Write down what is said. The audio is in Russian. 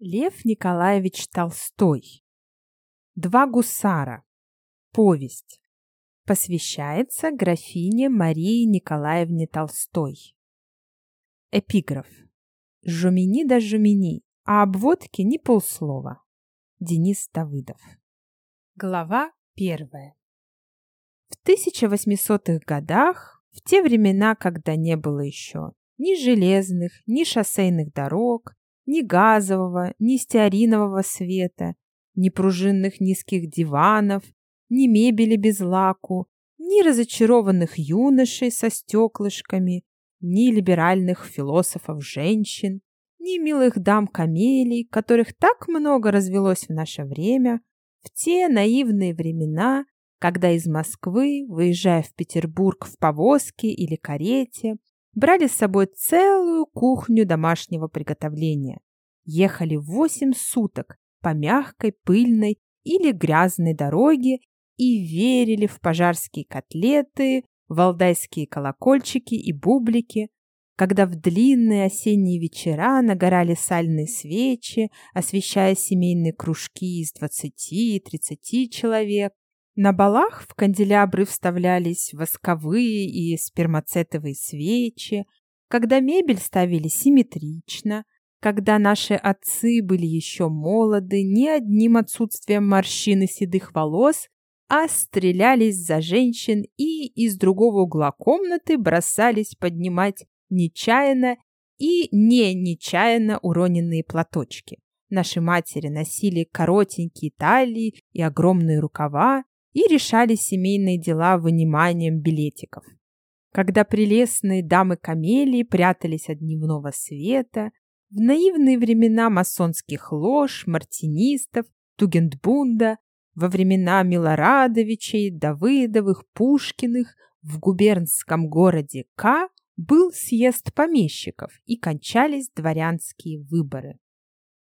Лев Николаевич Толстой. Два гусара. Повесть. Посвящается графине Марии Николаевне Толстой. Эпиграф. Жумини да жумини, а обводки не полслова. Денис Давыдов. Глава первая. В 1800-х годах, в те времена, когда не было еще ни железных, ни шоссейных дорог, ни газового, ни стеаринового света, ни пружинных низких диванов, ни мебели без лаку, ни разочарованных юношей со стеклышками, ни либеральных философов-женщин, ни милых дам-камелий, которых так много развелось в наше время, в те наивные времена, когда из Москвы, выезжая в Петербург в повозке или карете, брали с собой целую кухню домашнего приготовления. Ехали восемь суток по мягкой, пыльной или грязной дороге и верили в пожарские котлеты, валдайские колокольчики и бублики, когда в длинные осенние вечера нагорали сальные свечи, освещая семейные кружки из двадцати и тридцати человек, на балах в канделябры вставлялись восковые и спермацетовые свечи, когда мебель ставили симметрично, когда наши отцы были еще молоды, ни одним отсутствием морщин и седых волос, а стрелялись за женщин и из другого угла комнаты бросались поднимать нечаянно и не нечаянно уроненные платочки. Наши матери носили коротенькие талии и огромные рукава, и решали семейные дела выниманием билетиков. Когда прелестные дамы-камелии прятались от дневного света, в наивные времена масонских лож, мартинистов, Тугендбунда, во времена Милорадовичей, Давыдовых, Пушкиных, в губернском городе К был съезд помещиков и кончались дворянские выборы.